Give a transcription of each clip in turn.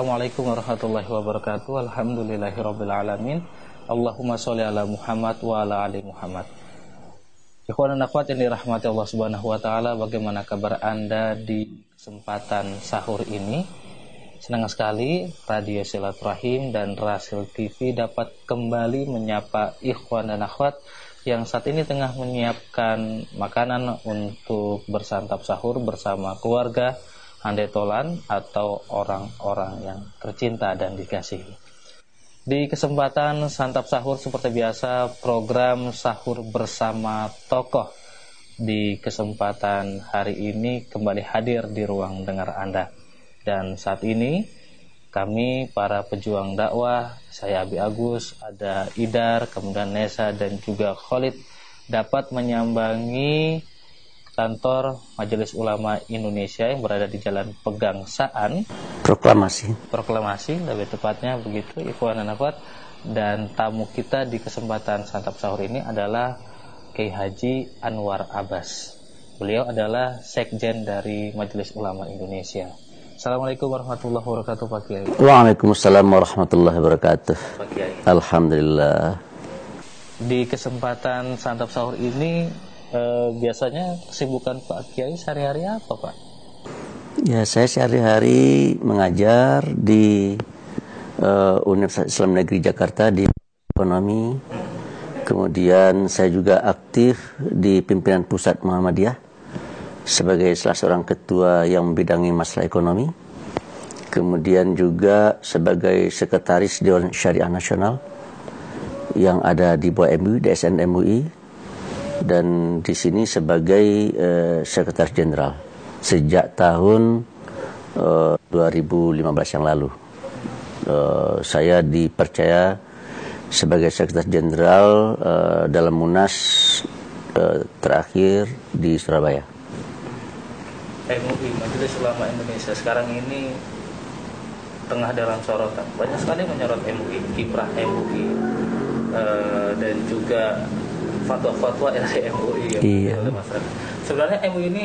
Assalamualaikum warahmatullahi wabarakatuh. Alhamdulillahirabbil Allahumma sholli ala Muhammad wa ala ali Muhammad. Ikhwan dan akhwat yang dirahmati Allah Subhanahu wa taala, bagaimana kabar Anda di kesempatan sahur ini? Senang sekali Radio Silaturahim dan Rasil TV dapat kembali menyapa ikhwan dan akhwat yang saat ini tengah menyiapkan makanan untuk bersantap sahur bersama keluarga handai tolan atau orang-orang yang tercinta dan dikasihi. Di kesempatan santap sahur seperti biasa program sahur bersama tokoh di kesempatan hari ini kembali hadir di ruang dengar Anda. Dan saat ini kami para pejuang dakwah, saya Abi Agus, ada Idar, kemudian Nesa dan juga Khalid dapat menyambangi kantor Majelis Ulama Indonesia yang berada di Jalan Pegangsaan. Proklamasi. Proklamasi, lebih tepatnya begitu, Ikhwan dan Akhwat. Dan tamu kita di kesempatan santap sahur ini adalah Kiai Haji Anwar Abbas. Beliau adalah sekjen dari Majelis Ulama Indonesia. Assalamualaikum warahmatullahi wabarakatuh Pak Kiai. Waalaikumsalam warahmatullahi wabarakatuh. Pak Kiai. Alhamdulillah. Di kesempatan santap sahur ini eh, biasanya kesibukan Pak Kiai sehari-hari apa Pak? Ya saya sehari-hari mengajar di uh, Universitas Islam Negeri Jakarta di ekonomi. Kemudian saya juga aktif di pimpinan pusat Muhammadiyah sebagai salah seorang ketua yang membidangi masalah ekonomi. Kemudian juga sebagai sekretaris Dewan Syariah Nasional yang ada di bawah MUI, DSN MUI dan di sini sebagai uh, sekretaris jenderal sejak tahun uh, eh, 2015 yang lalu. Uh, saya dipercaya sebagai sekretaris jenderal uh, dalam Munas uh, terakhir di Surabaya. MUI Majelis Ulama Indonesia sekarang ini tengah dalam sorotan. Banyak sekali menyorot MUI, kiprah MUI uh, dan juga fatwa-fatwa dari MUI yang iya. Sebenarnya MUI ini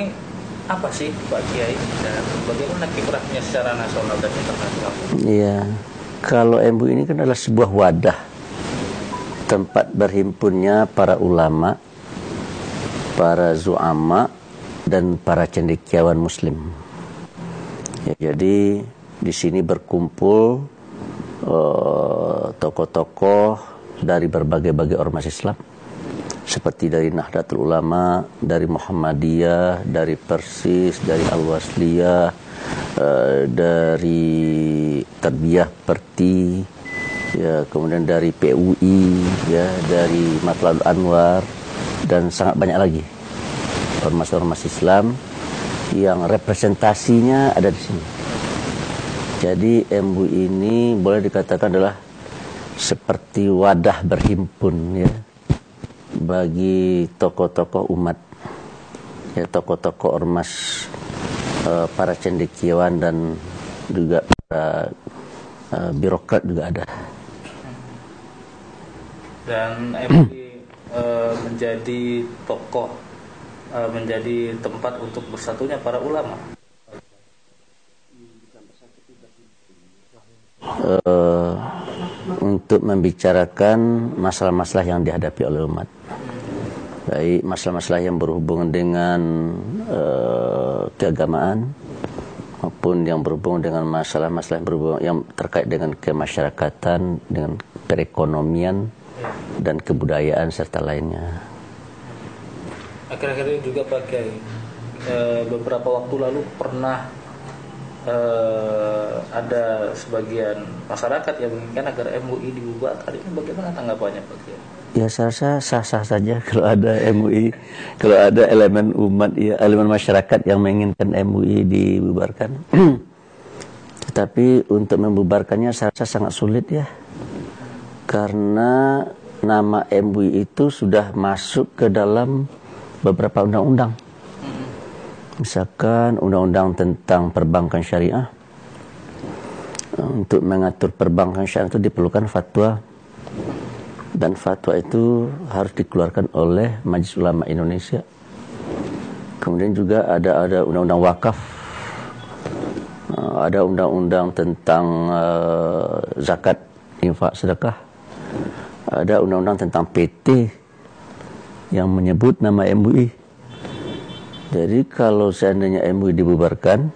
apa sih Pak Kiai dan bagaimana kiprahnya secara nasional dan internasional? Iya, kalau MUI ini kan adalah sebuah wadah tempat berhimpunnya para ulama, para zuama dan para cendekiawan muslim. Ya, jadi di sini berkumpul uh, tokoh-tokoh dari berbagai-bagai ormas Islam seperti dari Nahdlatul Ulama, dari Muhammadiyah, dari Persis, dari Al-Wasliyah, uh, dari Tarbiyah Perti, ya, kemudian dari PUI, ya, dari Matlab Anwar dan sangat banyak lagi ormas-ormas Islam yang representasinya ada di sini. Jadi MUI ini boleh dikatakan adalah seperti wadah berhimpun ya bagi tokoh-tokoh umat ya tokoh-tokoh ormas uh, para cendekiawan dan juga para uh, birokrat juga ada. Dan MUI uh, menjadi tokoh uh, menjadi tempat untuk bersatunya para ulama. Uh, untuk membicarakan masalah-masalah yang dihadapi oleh umat baik masalah-masalah yang berhubungan dengan uh, keagamaan maupun yang berhubungan dengan masalah-masalah yang yang terkait dengan kemasyarakatan, dengan perekonomian dan kebudayaan serta lainnya. Akhir-akhir ini juga pakai e, beberapa waktu lalu pernah e, ada sebagian masyarakat yang menginginkan agar MUI dibubarkan. Ini bagaimana tanggapannya Pak Kiai? ya saya rasa sah-sah saja kalau ada MUI, kalau ada elemen umat, ya elemen masyarakat yang menginginkan MUI dibubarkan. Tetapi untuk membubarkannya saya rasa sangat sulit ya, karena nama MUI itu sudah masuk ke dalam beberapa undang-undang. Misalkan undang-undang tentang perbankan syariah. Untuk mengatur perbankan syariah itu diperlukan fatwa dan fatwa itu harus dikeluarkan oleh Majelis Ulama Indonesia. Kemudian juga ada ada undang-undang wakaf. Uh, ada undang-undang tentang uh, zakat infak sedekah ada undang-undang tentang PT yang menyebut nama MUI jadi kalau seandainya MUI dibubarkan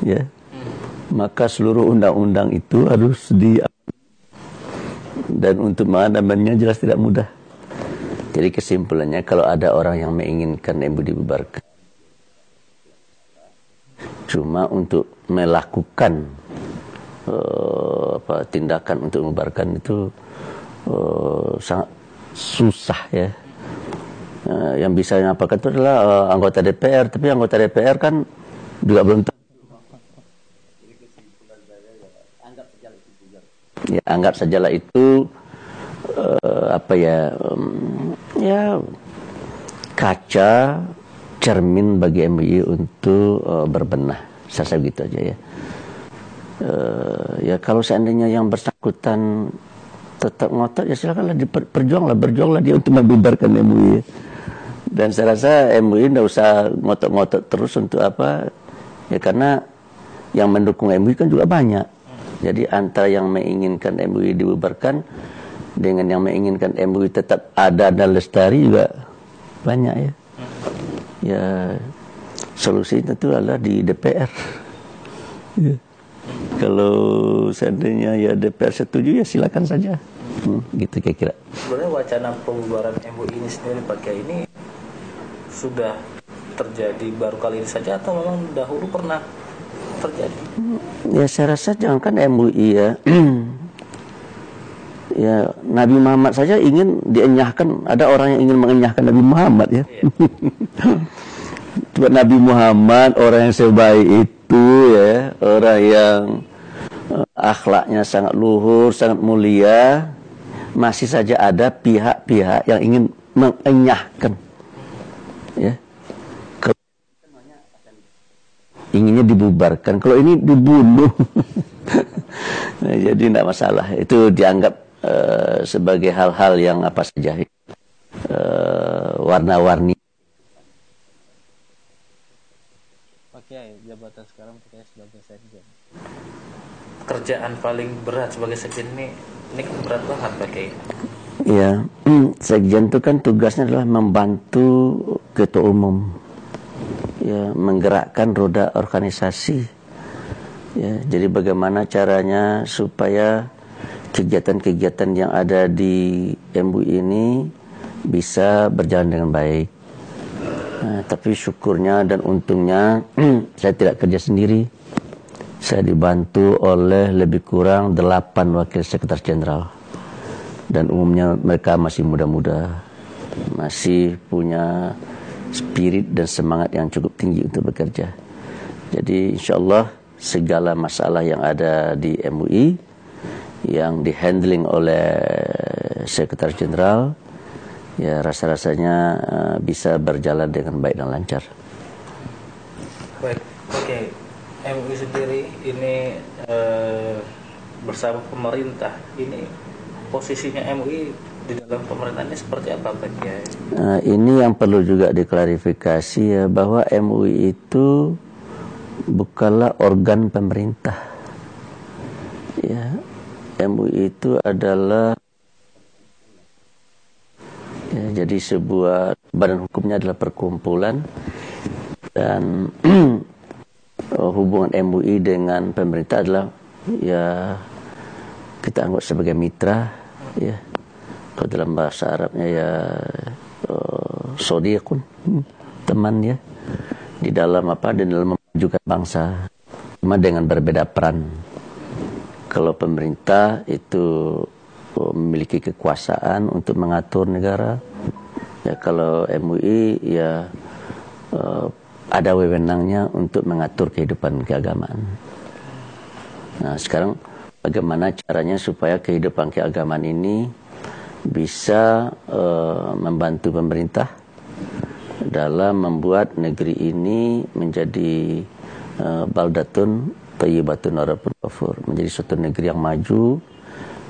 ya maka seluruh undang-undang itu harus di dan untuk mengamannya jelas tidak mudah jadi kesimpulannya kalau ada orang yang menginginkan MUI dibubarkan cuma untuk melakukan uh, apa tindakan untuk membubarkan itu uh, sangat susah ya. Uh, yang bisa ngapakan itu adalah uh, anggota DPR, tapi anggota DPR kan juga belum tahu. Ya, anggap sajalah itu uh, apa ya um, ya kaca cermin bagi MUI untuk uh, berbenah. Saya begitu aja ya. Uh, ya kalau seandainya yang bersangkutan tetap ngotot ya silakanlah berjuanglah berjuanglah dia untuk membubarkan MUI. Dan saya rasa MUI tidak usah ngotot-ngotot terus untuk apa ya karena yang mendukung MUI kan juga banyak. Jadi antara yang menginginkan MUI dibubarkan dengan yang menginginkan MUI tetap ada dan lestari juga banyak ya ya solusinya itu adalah di DPR. Ya. Kalau seandainya ya DPR setuju ya silakan saja. Hmm, gitu kira-kira. Sebenarnya wacana pembubaran MUI ini sendiri pakai ini sudah terjadi baru kali ini saja atau memang dahulu pernah terjadi? Ya saya rasa jangankan MUI ya. ya Nabi Muhammad saja ingin dienyahkan. Ada orang yang ingin mengenyahkan Nabi Muhammad ya. Coba Nabi Muhammad orang yang sebaik itu ya. Orang yang uh, akhlaknya sangat luhur sangat mulia. Masih saja ada pihak-pihak yang ingin mengenyahkan ya inginnya dibubarkan kalau ini dibunuh nah, jadi tidak masalah itu dianggap uh, sebagai hal-hal yang apa saja uh, warna-warni. Pak Kiai, jabatan sekarang Pak sebagai sekjen. Kerjaan paling berat sebagai sekjen ini ini kan berat banget Pak Kiai. Ya, sekjen itu kan tugasnya adalah membantu ketua umum, ya menggerakkan roda organisasi. Ya, jadi bagaimana caranya supaya kegiatan-kegiatan yang ada di MUI ini bisa berjalan dengan baik. Nah, tapi syukurnya dan untungnya saya tidak kerja sendiri. Saya dibantu oleh lebih kurang delapan wakil sekretaris jenderal. Dan umumnya mereka masih muda-muda. Masih punya spirit dan semangat yang cukup tinggi untuk bekerja. Jadi insya Allah segala masalah yang ada di MUI yang dihandling oleh sekretaris jenderal ya rasa-rasanya uh, bisa berjalan dengan baik dan lancar. Oke. Okay. MUI sendiri ini uh, bersama pemerintah ini posisinya MUI di dalam pemerintahnya seperti apa Pak Kiai? Uh, ini yang perlu juga diklarifikasi ya bahwa MUI itu bukanlah organ pemerintah. Ya, MUI itu adalah ya, jadi sebuah badan hukumnya adalah perkumpulan dan hubungan MUI dengan pemerintah adalah ya kita anggap sebagai mitra ya. Kalau dalam bahasa Arabnya ya uh, sodiqun teman ya. Di dalam apa di dalam memajukan bangsa cuma dengan berbeda peran. Kalau pemerintah itu oh, memiliki kekuasaan untuk mengatur negara ya kalau MUI ya uh, ada wewenangnya untuk mengatur kehidupan keagamaan. Nah sekarang bagaimana caranya supaya kehidupan keagamaan ini bisa uh, membantu pemerintah dalam membuat negeri ini menjadi uh, baldatun tayyibatun warabun ghafur menjadi suatu negeri yang maju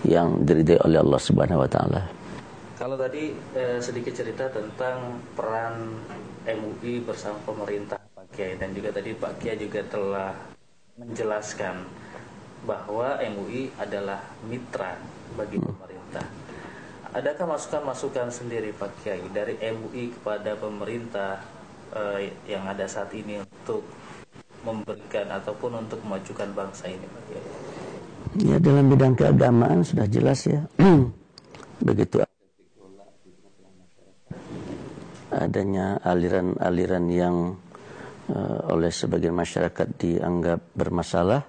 yang diridai oleh Allah Subhanahu wa taala. Kalau tadi eh, sedikit cerita tentang peran MUI bersama pemerintah Pak Kiai dan juga tadi Pak Kiai juga telah menjelaskan bahwa MUI adalah mitra bagi hmm. pemerintah. Adakah masukan-masukan sendiri Pak Kiai dari MUI kepada pemerintah eh, yang ada saat ini untuk memberikan ataupun untuk memajukan bangsa ini Pak Kiai? Ya dalam bidang keagamaan sudah jelas ya. Begitu adanya aliran-aliran yang uh, oleh sebagian masyarakat dianggap bermasalah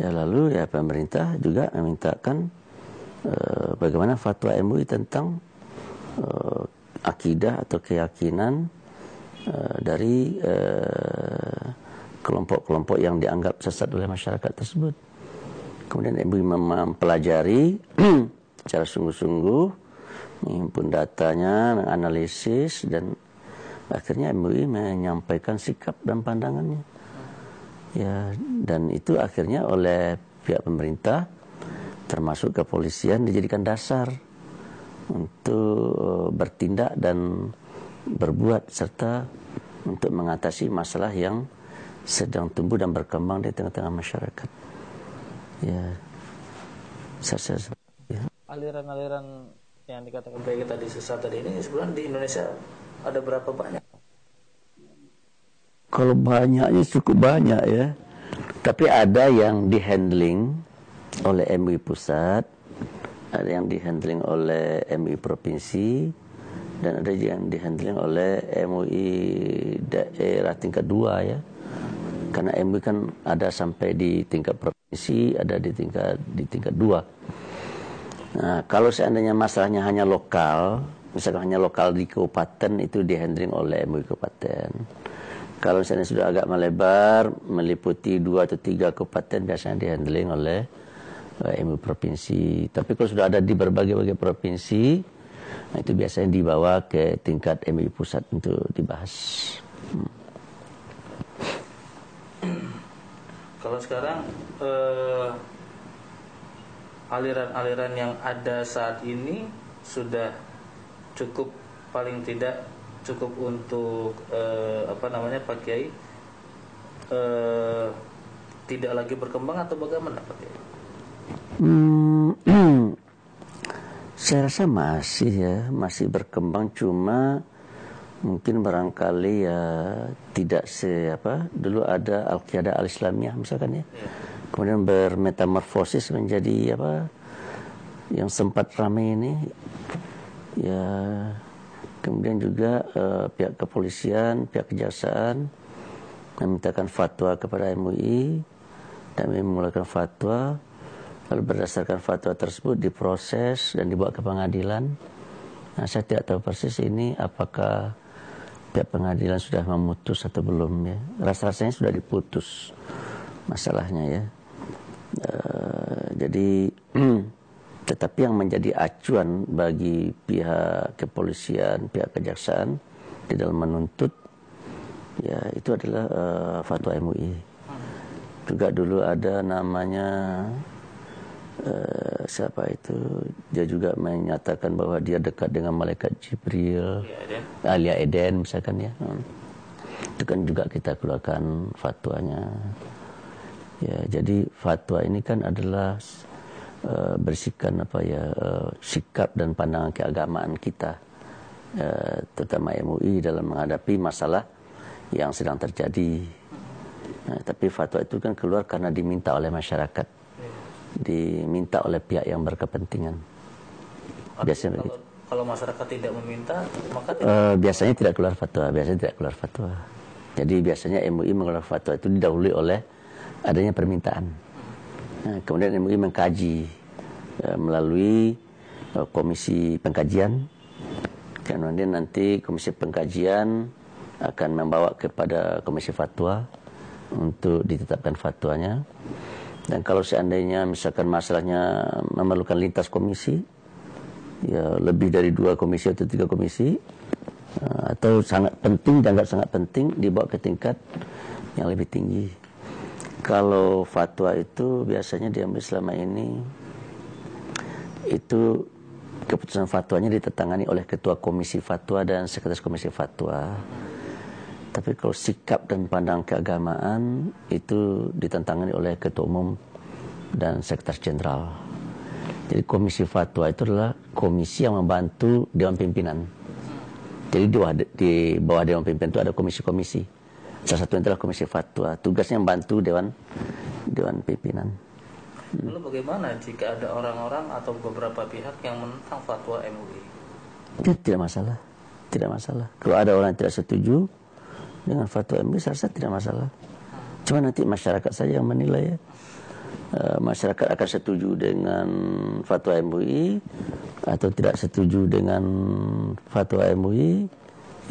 ya lalu ya pemerintah juga memintakan uh, bagaimana fatwa MUI tentang uh, akidah atau keyakinan uh, dari kelompok-kelompok yang dianggap sesat oleh masyarakat tersebut kemudian MUI mempelajari secara sungguh-sungguh menghimpun datanya, menganalisis dan akhirnya MUI menyampaikan sikap dan pandangannya. Ya, dan itu akhirnya oleh pihak pemerintah termasuk kepolisian dijadikan dasar untuk eh, bertindak dan berbuat serta untuk mengatasi masalah yang sedang tumbuh dan berkembang di tengah-tengah masyarakat. Ya, saya ya. aliran-aliran yang dikatakan baik tadi sesat tadi ini sebenarnya di Indonesia ada berapa banyak? Kalau banyaknya cukup banyak ya. Tapi ada yang dihandling oleh MUI pusat, ada yang dihandling oleh MUI provinsi, dan ada yang dihandling oleh MUI daerah tingkat dua ya. Karena MUI kan ada sampai di tingkat provinsi, ada di tingkat di tingkat dua. Nah, kalau seandainya masalahnya hanya lokal, misalkan hanya lokal di kabupaten itu dihandling oleh MUI kabupaten. Kalau misalnya sudah agak melebar, meliputi dua atau tiga kabupaten biasanya dihandling oleh eh, MUI provinsi. Tapi kalau sudah ada di berbagai-bagai provinsi, nah itu biasanya dibawa ke tingkat MUI pusat untuk dibahas. Hmm. Kalau sekarang uh aliran-aliran yang ada saat ini sudah cukup paling tidak cukup untuk eh, apa namanya Pak Kiai eh, tidak lagi berkembang atau bagaimana Pak Kiai? Hmm, saya rasa masih ya masih berkembang cuma mungkin barangkali ya tidak se apa dulu ada al qaeda al islamiyah misalkan ya. ya kemudian bermetamorfosis menjadi apa yang sempat ramai ini ya kemudian juga uh, pihak kepolisian pihak kejaksaan memintakan fatwa kepada MUI dan mengeluarkan fatwa. Lalu berdasarkan fatwa tersebut diproses dan dibawa ke pengadilan. Nah saya tidak tahu persis ini apakah pihak pengadilan sudah memutus atau belum ya. Rasa-rasanya sudah diputus masalahnya ya. Uh, jadi tetapi yang menjadi acuan bagi pihak kepolisian, pihak kejaksaan di dalam menuntut ya itu adalah uh, fatwa MUI. Juga dulu ada namanya uh, siapa itu dia juga menyatakan bahwa dia dekat dengan malaikat Jibril, Alia Eden misalkan ya. Hmm. Itu kan juga kita keluarkan fatwanya. Ya, jadi fatwa ini kan adalah uh, berisikan apa ya uh, sikap dan pandangan keagamaan kita, uh, terutama MUI dalam menghadapi masalah yang sedang terjadi. Nah, tapi fatwa itu kan keluar karena diminta oleh masyarakat, diminta oleh pihak yang berkepentingan. Biasanya kalau, begitu. Kalau masyarakat tidak meminta, maka tidak. Uh, biasanya tidak keluar fatwa. Biasanya tidak keluar fatwa. Jadi biasanya MUI mengeluarkan fatwa itu didahului oleh adanya permintaan. Nah, kemudian MUI mengkaji uh, melalui uh, komisi pengkajian. Kemudian nanti komisi pengkajian akan membawa kepada komisi fatwa untuk ditetapkan fatwanya. Dan kalau seandainya misalkan masalahnya memerlukan lintas komisi, ya lebih dari dua komisi atau tiga komisi, atau sangat penting dan sangat penting dibawa ke tingkat yang lebih tinggi. Kalau fatwa itu biasanya diambil selama ini itu keputusan fatwanya ditetangani oleh ketua komisi fatwa dan sekretaris komisi fatwa. Tapi kalau sikap dan pandang keagamaan itu ditentangani oleh ketua umum dan sekretaris jenderal. Jadi komisi fatwa itu adalah komisi yang membantu dewan pimpinan. Jadi di bawah, dewan pimpinan itu ada komisi-komisi. Salah satunya adalah komisi fatwa. Tugasnya membantu dewan dewan pimpinan. Lalu bagaimana jika ada orang-orang atau beberapa pihak yang menentang fatwa MUI? Itu tidak masalah. Tidak masalah. Kalau ada orang yang tidak setuju dengan fatwa MUI, saya rasa tidak masalah. Cuma nanti masyarakat saja yang menilai ya. Uh, masyarakat akan setuju dengan fatwa MUI atau tidak setuju dengan fatwa MUI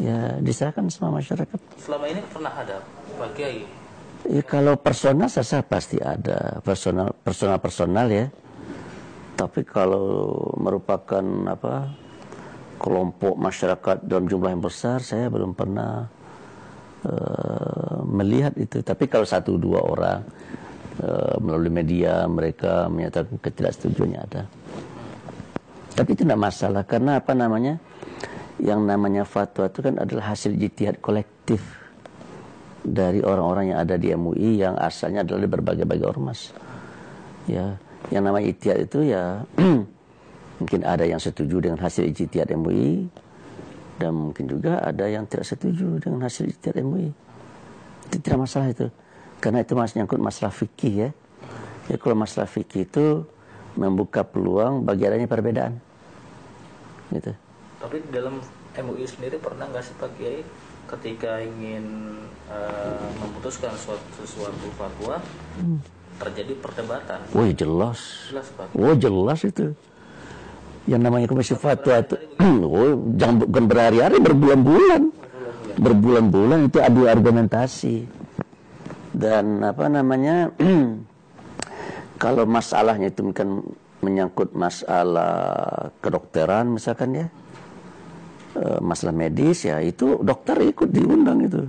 ya diserahkan sama masyarakat. Selama ini pernah ada Pak Kiai Ya, kalau personal saya pasti ada personal personal personal ya. Tapi kalau merupakan apa kelompok masyarakat dalam jumlah yang besar, saya belum pernah uh, melihat itu. Tapi kalau satu dua orang uh, melalui media mereka menyatakan ketidaksetujuannya ada. Tapi itu tidak masalah karena apa namanya? Yang namanya fatwa itu kan adalah hasil jitihad kolektif dari orang-orang yang ada di MUI yang asalnya adalah dari berbagai-bagai ormas. Ya, yang namanya ijtihad itu ya mungkin ada yang setuju dengan hasil ijtihad MUI dan mungkin juga ada yang tidak setuju dengan hasil ijtihad MUI. Itu tidak masalah itu. Karena itu masih nyangkut masalah fikih ya. Ya kalau masalah fikih itu membuka peluang bagi adanya perbedaan. Gitu. Tapi dalam MUI sendiri pernah nggak sih Pak Kiai ketika ingin uh, memutuskan suatu sesuatu fatwa hmm. terjadi perdebatan. Wah jelas. Jelas Pak. Oh jelas itu. Yang namanya komisi fatwa itu, oh jangan bukan berhari-hari, berbulan-bulan, berbulan-bulan itu adu argumentasi. Dan apa namanya, kalau masalahnya itu bukan menyangkut masalah kedokteran misalkan ya, masalah medis ya itu dokter ikut diundang itu.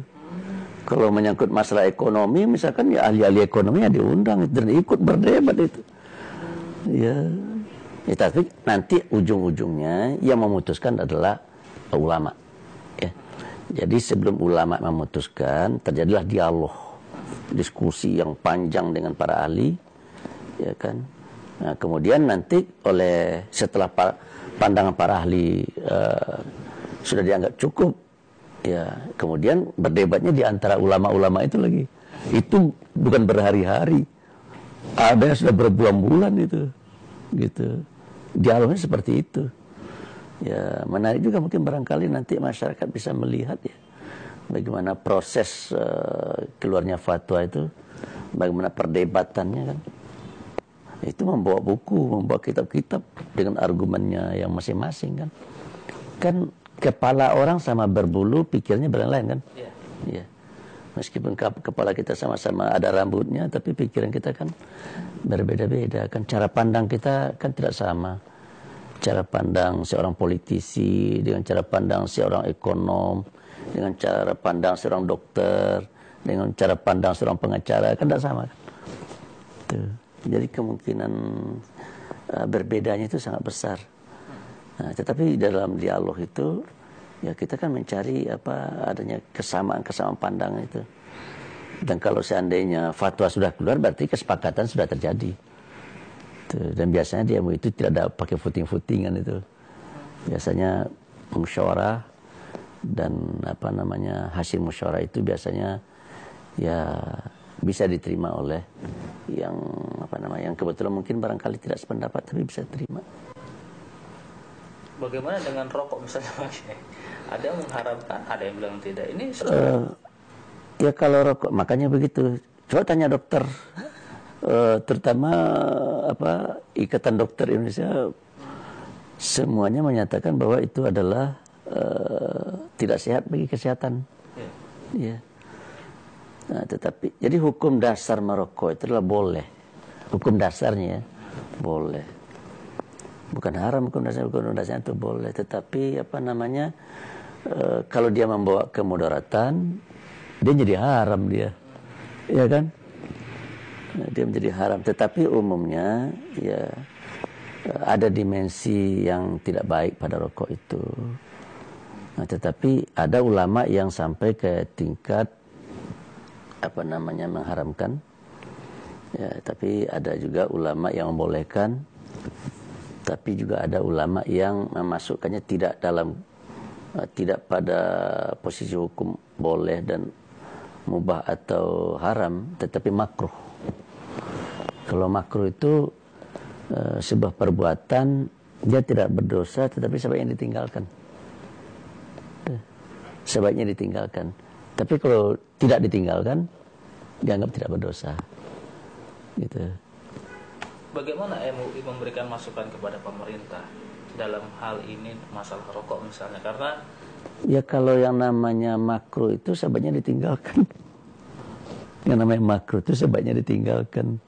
Kalau menyangkut masalah ekonomi misalkan ya ahli-ahli ekonomi ya diundang dan ikut berdebat itu. Ya, ya tapi nanti ujung-ujungnya yang memutuskan adalah ulama. Ya. Jadi sebelum ulama memutuskan terjadilah dialog, diskusi yang panjang dengan para ahli, ya kan. Nah, kemudian nanti oleh setelah pandangan para ahli uh, sudah dianggap cukup. Ya kemudian berdebatnya di antara ulama-ulama itu lagi. Itu bukan berhari-hari. Ada yang sudah berbulan-bulan itu gitu. Dialognya seperti itu. Ya menarik juga mungkin barangkali nanti masyarakat bisa melihat ya bagaimana proses uh, keluarnya fatwa itu bagaimana perdebatannya kan. Itu membawa buku membawa kitab-kitab dengan argumennya yang masing-masing kan. Kan kepala orang sama berbulu pikirnya berlain-lain kan? Iya. Yeah. meskipun kepala kita sama-sama ada rambutnya tapi pikiran kita kan berbeda-beda kan? Cara pandang kita kan tidak sama. Cara pandang seorang politisi dengan cara pandang seorang ekonom dengan cara pandang seorang dokter dengan cara pandang seorang pengacara kan tidak sama Tuh. jadi kemungkinan uh, berbedanya itu sangat besar Nah, tetapi dalam dialog itu ya kita kan mencari apa adanya kesamaan-kesamaan pandangan itu. Dan kalau seandainya fatwa sudah keluar berarti kesepakatan sudah terjadi. Dan biasanya dia itu tidak ada pakai footing-footingan itu. Biasanya musyawarah dan apa namanya hasil musyawarah itu biasanya ya bisa diterima oleh yang apa namanya yang kebetulan mungkin barangkali tidak sependapat tapi bisa terima bagaimana dengan rokok misalnya mas? Ada yang mengharapkan ada yang bilang tidak. Ini uh, ya kalau rokok makanya begitu. Coba tanya dokter. Uh, terutama apa ikatan dokter Indonesia semuanya menyatakan bahwa itu adalah uh, tidak sehat bagi kesehatan. Ya. Yeah. nah, tetapi jadi hukum dasar merokok itu adalah boleh. Hukum dasarnya ya boleh bukan haram hukum dasar hukum dasar itu boleh. Tetapi apa namanya e, kalau dia membawa kemudaratan dia jadi haram dia. Ya kan? Nah, dia menjadi haram. Tetapi umumnya ya ada dimensi yang tidak baik pada rokok itu. Nah, tetapi ada ulama yang sampai ke tingkat apa namanya mengharamkan. Ya, tapi ada juga ulama yang membolehkan. Tapi juga ada ulama yang memasukkannya tidak dalam uh, tidak pada posisi hukum boleh dan mubah atau haram, tetapi makruh. Kalau makruh itu uh, sebuah perbuatan dia tidak berdosa, tetapi sebaiknya ditinggalkan. Sebaiknya ditinggalkan. Tapi kalau tidak ditinggalkan, dianggap tidak berdosa. Gitu. Bagaimana MUI memberikan masukan kepada pemerintah dalam hal ini masalah rokok misalnya? Karena ya kalau yang namanya makro itu sebaiknya ditinggalkan. Yang namanya makro itu sebaiknya ditinggalkan.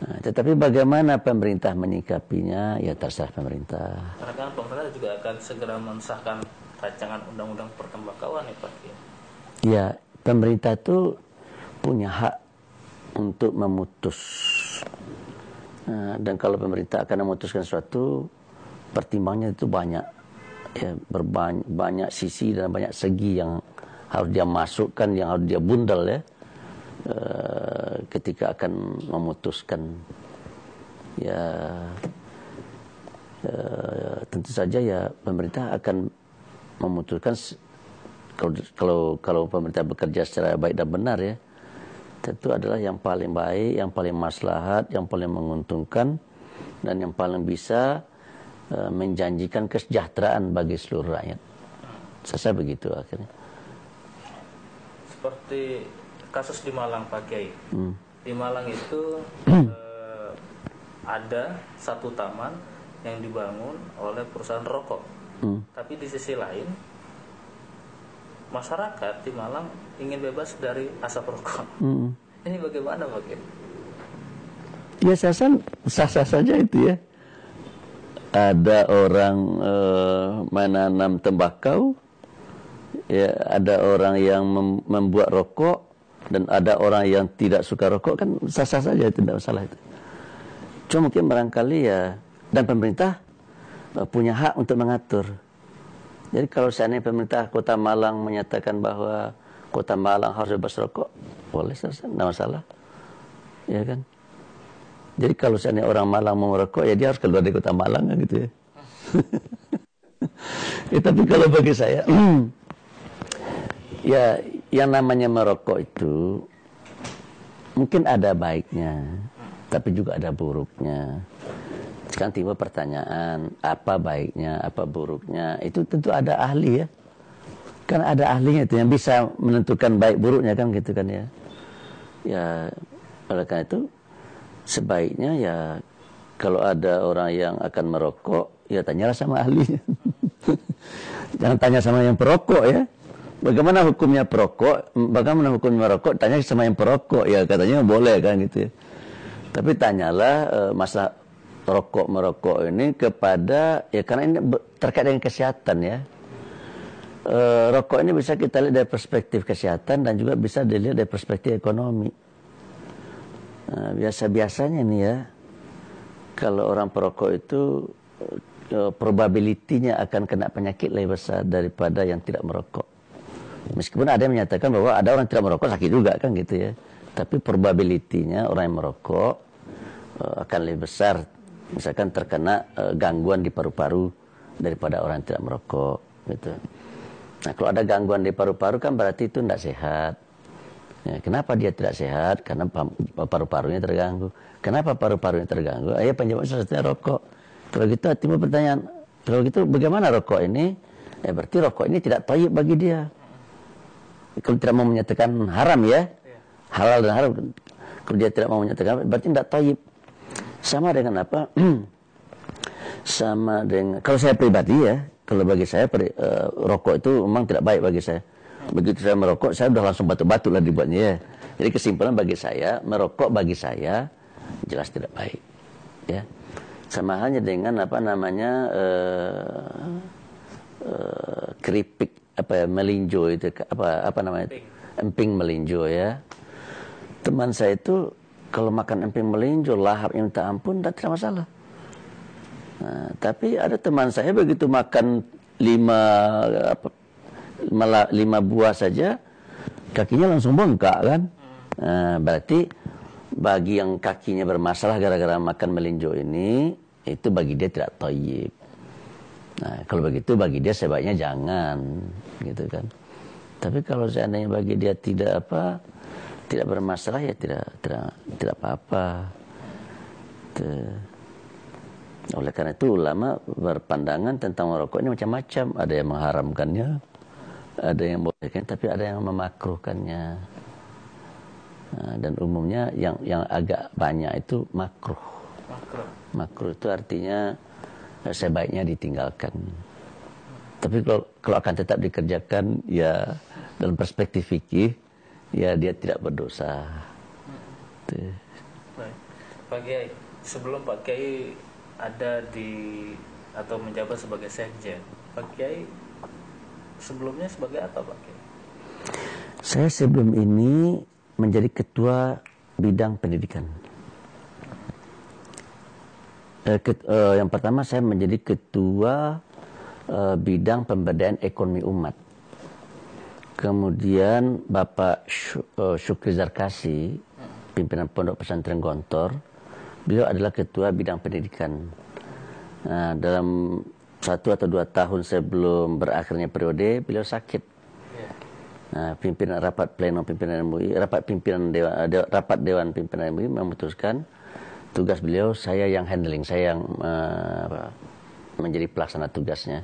Nah, tetapi bagaimana pemerintah menyikapinya? Ya terserah pemerintah. Karena kan pemerintah juga akan segera mensahkan rancangan undang-undang pertembakauan ya Pak. Ya, pemerintah itu punya hak untuk memutus. Nah, dan kalau pemerintah akan memutuskan sesuatu, pertimbangannya itu banyak, ya, berbanyak banyak sisi dan banyak segi yang harus dia masukkan, yang harus dia bundel ya, uh, ketika akan memutuskan. Ya, uh, tentu saja ya pemerintah akan memutuskan kalau kalau kalau pemerintah bekerja secara baik dan benar ya tentu adalah yang paling baik, yang paling maslahat, yang paling menguntungkan dan yang paling bisa uh, menjanjikan kesejahteraan bagi seluruh rakyat. Saya begitu akhirnya. Seperti kasus di Malang Pak Kiai. Hmm. Di Malang itu uh, ada satu taman yang dibangun oleh perusahaan rokok. Hmm. Tapi di sisi lain masyarakat di Malang ingin bebas dari asap rokok. Hmm. Ini bagaimana Pak Ya sah sah-sah saja itu ya. Ada orang uh, menanam tembakau, ya ada orang yang mem membuat rokok dan ada orang yang tidak suka rokok kan sah-sah saja itu tidak masalah itu. Cuma mungkin barangkali ya dan pemerintah uh, punya hak untuk mengatur jadi kalau seandainya pemerintah Kota Malang menyatakan bahwa Kota Malang harus bebas rokok, boleh selesai, tidak masalah. Ya kan? Jadi kalau seandainya orang Malang mau merokok, ya dia harus keluar dari Kota Malang kan gitu ya. ya tapi kalau bagi saya, ya yang namanya merokok itu mungkin ada baiknya, tapi juga ada buruknya sekarang timbul pertanyaan apa baiknya apa buruknya itu tentu ada ahli ya. Kan ada ahlinya itu yang bisa menentukan baik buruknya kan gitu kan ya. Ya oleh karena itu sebaiknya ya kalau ada orang yang akan merokok ya tanyalah sama ahlinya. Jangan tanya sama yang perokok ya. Bagaimana hukumnya perokok? Bagaimana hukumnya merokok? Tanya sama yang perokok ya katanya boleh kan gitu ya. Tapi tanyalah uh, masalah rokok merokok ini kepada ya karena ini terkait dengan kesehatan ya. E, rokok ini bisa kita lihat dari perspektif kesehatan dan juga bisa dilihat dari perspektif ekonomi. Nah, biasa-biasanya nih ya, kalau orang perokok itu e, probabilitinya akan kena penyakit lebih besar daripada yang tidak merokok. Meskipun ada yang menyatakan bahwa ada orang tidak merokok sakit juga kan gitu ya. Tapi probabilitinya orang yang merokok e, akan lebih besar misalkan terkena uh, gangguan di paru-paru daripada orang yang tidak merokok gitu. Nah kalau ada gangguan di paru-paru kan berarti itu tidak sehat. Ya, kenapa dia tidak sehat? Karena paru-parunya terganggu. Kenapa paru-parunya terganggu? Ayah penyebab satunya rokok. Kalau gitu timbul pertanyaan, kalau gitu bagaimana rokok ini? Ya berarti rokok ini tidak toyib bagi dia. Kalau tidak mau menyatakan haram ya, halal dan haram. Kalau dia tidak mau menyatakan, berarti tidak toyib. Sama dengan apa? Sama dengan kalau saya pribadi ya, kalau bagi saya uh, rokok itu memang tidak baik bagi saya. Begitu saya merokok, saya sudah langsung batuk-batuk lah dibuatnya ya. Jadi kesimpulan bagi saya, merokok bagi saya jelas tidak baik. Ya. Sama halnya dengan apa namanya uh, uh, keripik apa ya, melinjo itu apa apa namanya? Emping melinjo ya. Teman saya itu kalau makan emping melinjo, lahap yang tak ampun, tidak masalah. Nah, tapi ada teman saya begitu makan lima apa lima, lima buah saja kakinya langsung bengkak kan? Nah, berarti bagi yang kakinya bermasalah gara-gara makan melinjo ini itu bagi dia tidak toyib nah kalau begitu bagi dia sebaiknya jangan gitu kan? Tapi kalau seandainya bagi dia tidak apa tidak bermasalah ya tidak tidak tidak apa-apa. Oleh karena itu ulama berpandangan tentang merokok ini macam-macam. Ada yang mengharamkannya ada yang bolehkan tapi ada yang memakruhkannya. Nah, dan umumnya yang yang agak banyak itu makruh. Makruh, makruh itu artinya eh, sebaiknya ditinggalkan. Tapi kalau kalau akan tetap dikerjakan ya dalam perspektif fikih ya dia tidak berdosa hmm. Pak Kiai sebelum Pak Kiai ada di atau menjabat sebagai sekjen Pak Kiai sebelumnya sebagai apa Pak Kiai? Saya sebelum ini menjadi ketua bidang pendidikan. Eh, ket, eh, yang pertama saya menjadi ketua eh, bidang pemberdayaan ekonomi umat. Kemudian Bapak eh, Syukri Zarkasi, pimpinan Pondok Pesantren Gontor, beliau adalah ketua bidang pendidikan. Nah, dalam satu atau dua tahun sebelum berakhirnya periode beliau sakit. Nah, pimpinan rapat pleno pimpinan MUI, rapat pimpinan dewan, de, rapat dewan pimpinan MUI memutuskan tugas beliau saya yang handling, saya yang uh, menjadi pelaksana tugasnya.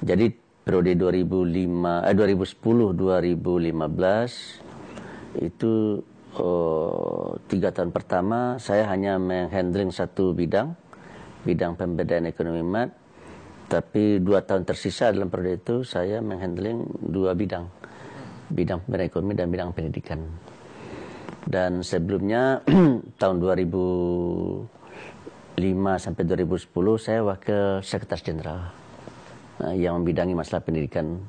Jadi periode 2005 eh 2010 2015 itu oh, tiga tahun pertama saya hanya menghandling satu bidang bidang pemberdayaan ekonomi mat tapi dua tahun tersisa dalam periode itu saya menghandling dua bidang. Bidang pemberdayaan ekonomi dan bidang pendidikan. Dan sebelumnya tahun 2005 sampai 2010 saya wakil sekretaris jenderal yang membidangi masalah pendidikan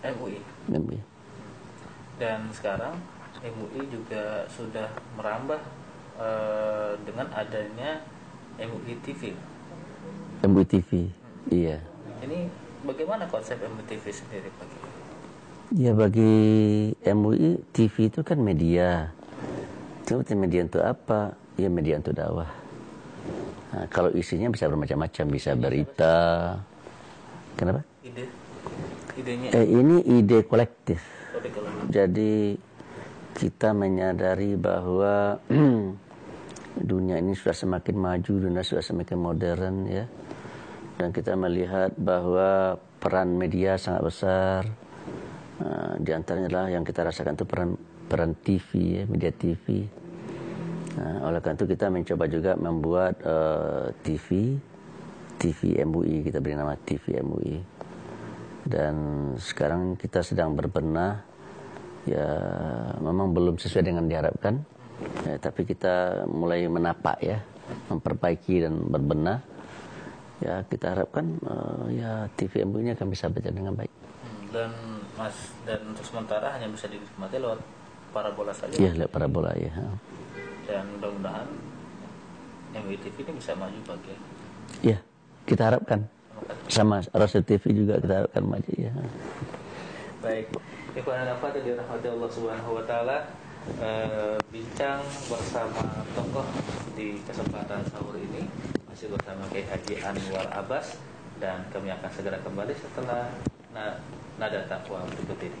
MUI. MUI. Dan sekarang MUI juga sudah merambah uh, dengan adanya MUI TV. MUI TV. Iya. Ini bagaimana konsep MUTV sendiri Pak? Ya bagi MUI TV itu kan media. Itu media untuk apa? Ya media untuk dakwah. Nah, kalau isinya bisa bermacam-macam, bisa berita. Kenapa? Ide. Idenya. Eh, ini ide kolektif. Jadi kita menyadari bahwa dunia ini sudah semakin maju, dunia sudah semakin modern ya dan kita melihat bahwa peran media sangat besar uh, di antaranya adalah yang kita rasakan itu peran peran TV ya, media TV uh, oleh karena itu kita mencoba juga membuat uh, TV TV MUI kita beri nama TV MUI dan sekarang kita sedang berbenah ya memang belum sesuai dengan diharapkan ya, tapi kita mulai menapak ya memperbaiki dan berbenah ya kita harapkan uh, ya TVMU ini akan bisa berjalan dengan baik. Dan mas dan untuk sementara hanya bisa dinikmati lewat parabola saja. Iya lewat parabola ya. Dan mudah-mudahan MWTV ini bisa maju bagi. Iya kita harapkan sama Rasul TV juga kita harapkan maju ya. Baik. Ikhwan dan akhwat dirahmati Allah Subhanahu wa taala. Uh, bincang bersama tokoh di kesempatan sahur ini masih bersama Kiai Haji Anwar Abbas dan kami akan segera kembali setelah nada takwa berikut ini.